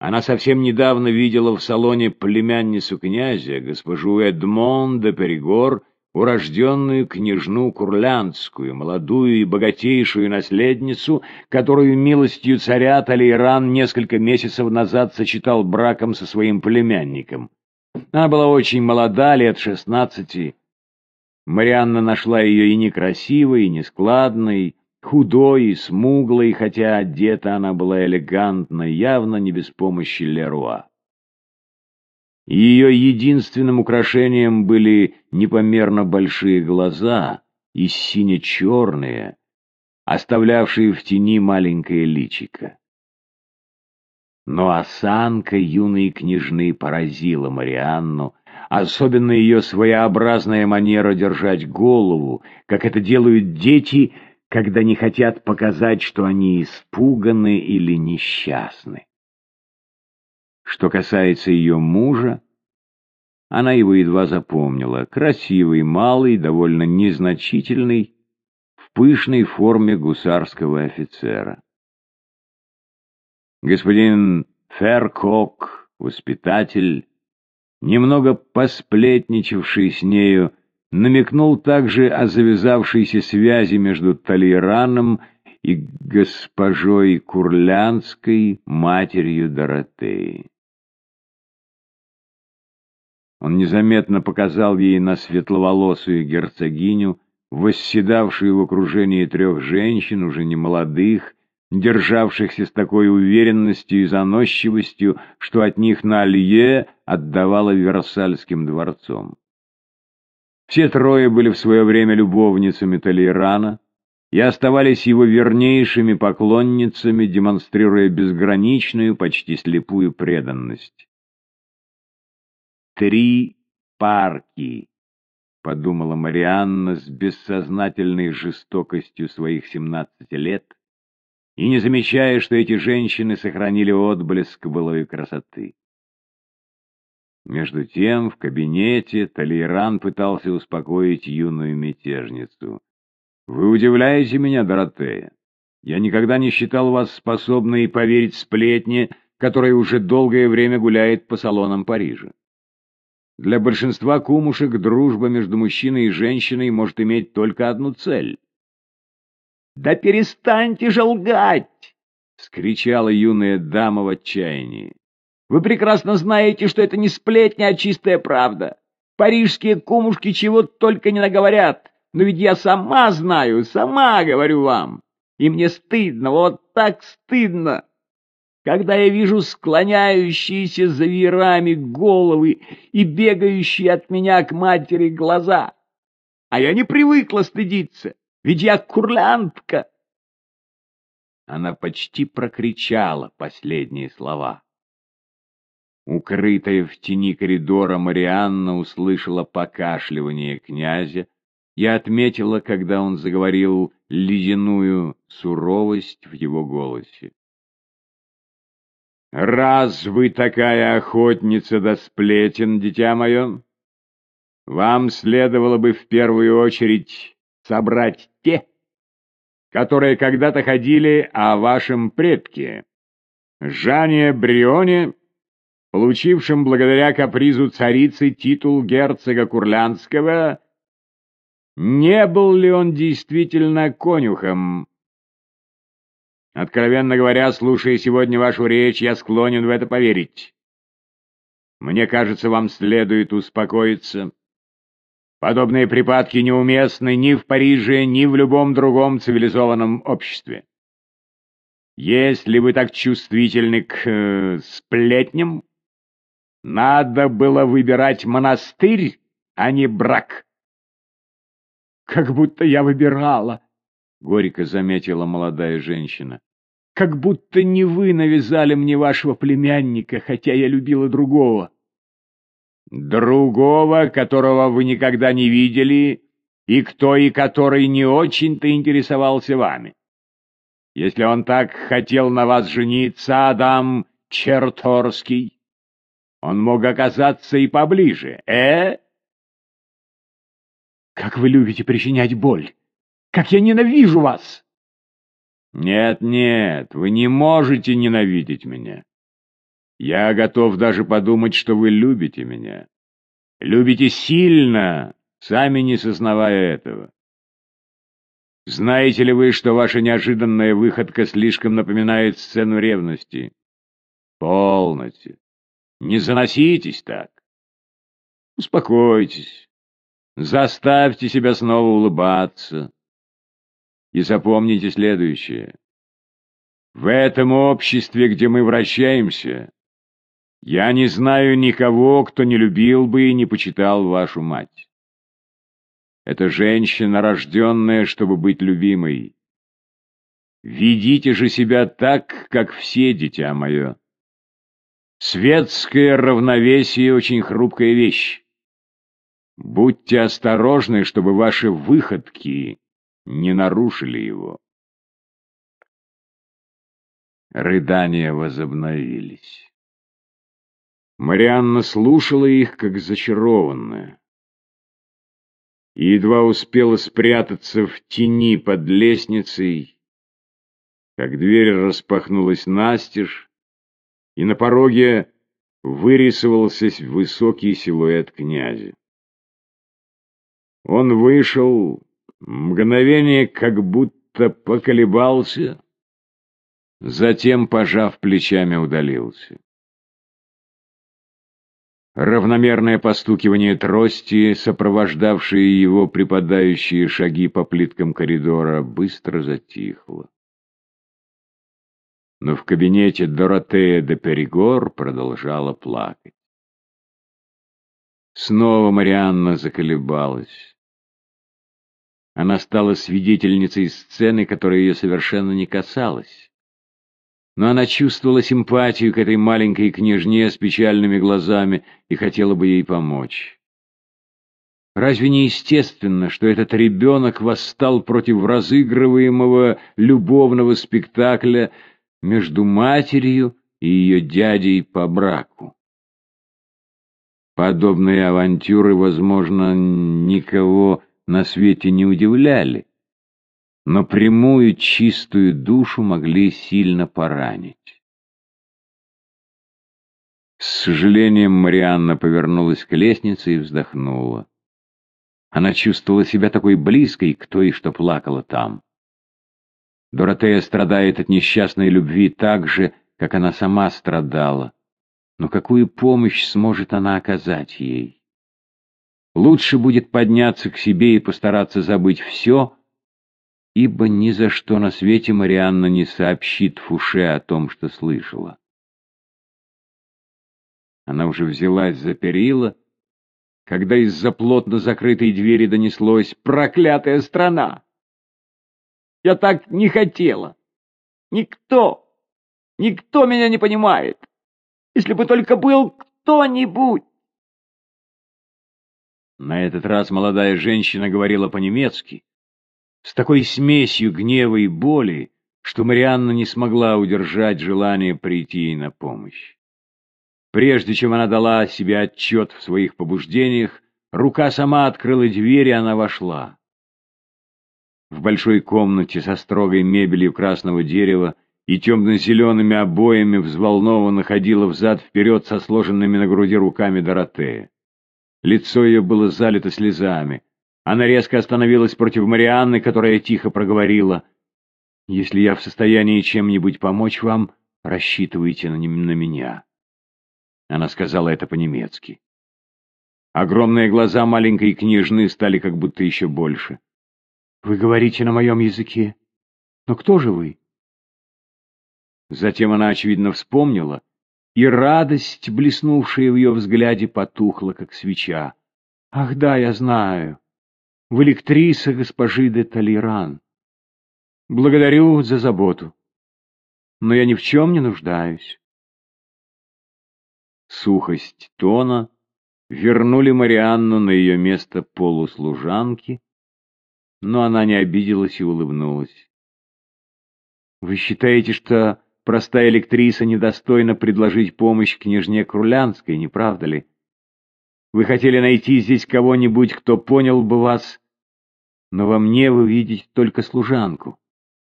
Она совсем недавно видела в салоне племянницу князя, госпожу Эдмон де Перегор, урожденную княжну Курлянскую, молодую и богатейшую наследницу, которую милостью царя Талейран несколько месяцев назад сочетал браком со своим племянником. Она была очень молода, лет шестнадцати. Марианна нашла ее и некрасивой, и нескладной, худой и смуглой, хотя одета она была элегантно, явно не без помощи Леруа. Ее единственным украшением были непомерно большие глаза и сине-черные, оставлявшие в тени маленькое личико. Но осанка юной княжны поразила Марианну, особенно ее своеобразная манера держать голову, как это делают дети, когда не хотят показать, что они испуганы или несчастны. Что касается ее мужа, она его едва запомнила. Красивый, малый, довольно незначительный, в пышной форме гусарского офицера. Господин Феркок, воспитатель, немного посплетничавший с нею, намекнул также о завязавшейся связи между Толераном и госпожой Курлянской, матерью Доротеи. Он незаметно показал ей на светловолосую герцогиню, восседавшую в окружении трех женщин, уже не молодых, державшихся с такой уверенностью и заносчивостью, что от них на Алье отдавало Версальским дворцом. Все трое были в свое время любовницами Толейрана и оставались его вернейшими поклонницами, демонстрируя безграничную, почти слепую преданность. Три парки, — подумала Марианна с бессознательной жестокостью своих семнадцати лет, и не замечая, что эти женщины сохранили отблеск былой красоты. Между тем в кабинете Талейран пытался успокоить юную мятежницу. «Вы удивляете меня, Доротея. Я никогда не считал вас способной поверить сплетне, которая уже долгое время гуляет по салонам Парижа. Для большинства кумушек дружба между мужчиной и женщиной может иметь только одну цель. «Да перестаньте же лгать!» — скричала юная дама в отчаянии. «Вы прекрасно знаете, что это не сплетня, а чистая правда. Парижские кумушки чего только не наговорят, но ведь я сама знаю, сама говорю вам. И мне стыдно, вот так стыдно!» когда я вижу склоняющиеся за веерами головы и бегающие от меня к матери глаза. А я не привыкла стыдиться, ведь я курлянтка. Она почти прокричала последние слова. Укрытая в тени коридора Марианна услышала покашливание князя и отметила, когда он заговорил ледяную суровость в его голосе. «Раз вы такая охотница до сплетен, дитя мое, вам следовало бы в первую очередь собрать те, которые когда-то ходили о вашем предке, Жане Брионе, получившем благодаря капризу царицы титул герцога Курлянского, не был ли он действительно конюхом, Откровенно говоря, слушая сегодня вашу речь, я склонен в это поверить. Мне кажется, вам следует успокоиться. Подобные припадки неуместны ни в Париже, ни в любом другом цивилизованном обществе. Если вы так чувствительны к э, сплетням, надо было выбирать монастырь, а не брак. Как будто я выбирала, — горько заметила молодая женщина. «Как будто не вы навязали мне вашего племянника, хотя я любила другого». «Другого, которого вы никогда не видели, и кто и который не очень-то интересовался вами. Если он так хотел на вас жениться, Адам Черторский, он мог оказаться и поближе, э?» «Как вы любите причинять боль!» Как я ненавижу вас!» «Нет, нет, вы не можете ненавидеть меня. Я готов даже подумать, что вы любите меня. Любите сильно, сами не сознавая этого. Знаете ли вы, что ваша неожиданная выходка слишком напоминает сцену ревности? Полностью. Не заноситесь так. Успокойтесь. Заставьте себя снова улыбаться. И запомните следующее. В этом обществе, где мы вращаемся, я не знаю никого, кто не любил бы и не почитал вашу мать. Это женщина, рожденная, чтобы быть любимой. Ведите же себя так, как все, дитя мое. Светское равновесие — очень хрупкая вещь. Будьте осторожны, чтобы ваши выходки не нарушили его. Рыдания возобновились. Марианна слушала их, как зачарованная. И едва успела спрятаться в тени под лестницей, как дверь распахнулась настежь, и на пороге вырисовался высокий силуэт князя. Он вышел, мгновение как будто поколебался, затем, пожав плечами, удалился. Равномерное постукивание трости, сопровождавшие его припадающие шаги по плиткам коридора, быстро затихло. Но в кабинете Доротея де Перегор продолжала плакать. Снова Марианна заколебалась. Она стала свидетельницей сцены, которая ее совершенно не касалась но она чувствовала симпатию к этой маленькой княжне с печальными глазами и хотела бы ей помочь. Разве не естественно, что этот ребенок восстал против разыгрываемого любовного спектакля между матерью и ее дядей по браку? Подобные авантюры, возможно, никого на свете не удивляли но прямую чистую душу могли сильно поранить. С сожалением Марианна повернулась к лестнице и вздохнула. Она чувствовала себя такой близкой к той, что плакала там. Доротея страдает от несчастной любви так же, как она сама страдала. Но какую помощь сможет она оказать ей? Лучше будет подняться к себе и постараться забыть все, ибо ни за что на свете Марианна не сообщит Фуше о том, что слышала. Она уже взялась за перила, когда из-за плотно закрытой двери донеслось «Проклятая страна!» «Я так не хотела! Никто, никто меня не понимает! Если бы только был кто-нибудь!» На этот раз молодая женщина говорила по-немецки, с такой смесью гнева и боли, что Марианна не смогла удержать желание прийти ей на помощь. Прежде чем она дала себе отчет в своих побуждениях, рука сама открыла дверь, и она вошла. В большой комнате со строгой мебелью красного дерева и темно-зелеными обоями взволнованно ходила взад-вперед со сложенными на груди руками Доротея. Лицо ее было залито слезами. Она резко остановилась против Марианны, которая тихо проговорила. «Если я в состоянии чем-нибудь помочь вам, рассчитывайте на, на меня». Она сказала это по-немецки. Огромные глаза маленькой княжны стали как будто еще больше. «Вы говорите на моем языке. Но кто же вы?» Затем она, очевидно, вспомнила, и радость, блеснувшая в ее взгляде, потухла, как свеча. «Ах да, я знаю в электриса госпожи де Толеран. Благодарю за заботу, но я ни в чем не нуждаюсь. Сухость тона вернули Марианну на ее место полуслужанки, но она не обиделась и улыбнулась. Вы считаете, что простая электриса недостойна предложить помощь княжне Крулянской, не правда ли? Вы хотели найти здесь кого-нибудь, кто понял бы вас, но во мне вы видите только служанку.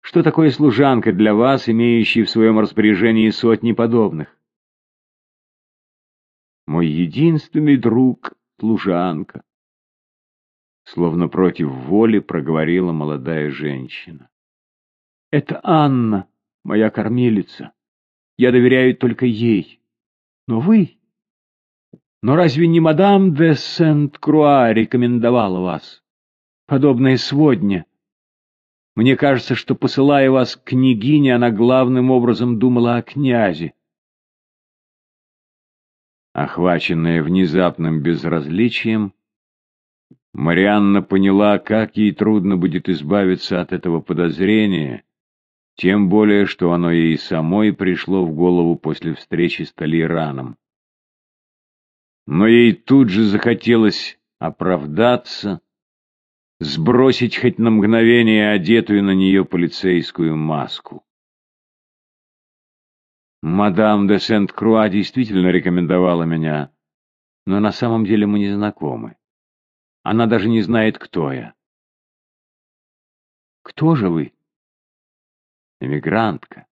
Что такое служанка для вас, имеющая в своем распоряжении сотни подобных? Мой единственный друг — служанка. Словно против воли проговорила молодая женщина. Это Анна, моя кормилица. Я доверяю только ей. Но вы... Но разве не мадам де Сент-Круа рекомендовала вас? Подобное сводня. Мне кажется, что, посылая вас к княгине, она главным образом думала о князе. Охваченная внезапным безразличием, Марианна поняла, как ей трудно будет избавиться от этого подозрения, тем более, что оно ей самой пришло в голову после встречи с Толейраном. Но ей тут же захотелось оправдаться, сбросить хоть на мгновение одетую на нее полицейскую маску. Мадам де Сент-Круа действительно рекомендовала меня, но на самом деле мы не знакомы. Она даже не знает, кто я. Кто же вы? Эмигрантка,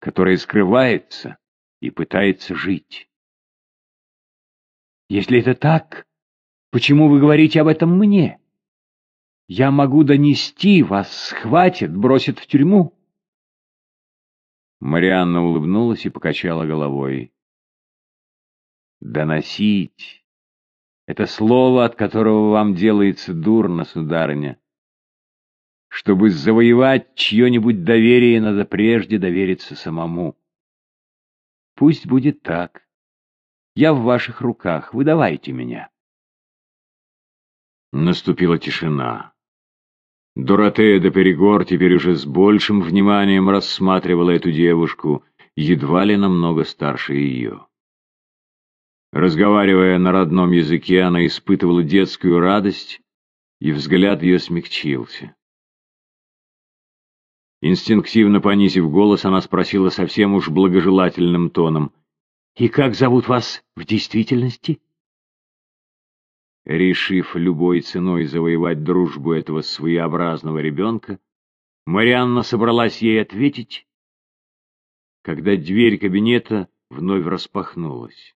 которая скрывается и пытается жить. Если это так, почему вы говорите об этом мне? Я могу донести, вас схватят, бросят в тюрьму. Марианна улыбнулась и покачала головой. «Доносить — это слово, от которого вам делается дурно, сударыня. Чтобы завоевать чье-нибудь доверие, надо прежде довериться самому. Пусть будет так. Я в ваших руках, выдавайте меня». Наступила тишина. Доротея де Перегор теперь уже с большим вниманием рассматривала эту девушку, едва ли намного старше ее. Разговаривая на родном языке, она испытывала детскую радость, и взгляд ее смягчился. Инстинктивно понизив голос, она спросила совсем уж благожелательным тоном. «И как зовут вас в действительности?» Решив любой ценой завоевать дружбу этого своеобразного ребенка, Марианна собралась ей ответить, когда дверь кабинета вновь распахнулась.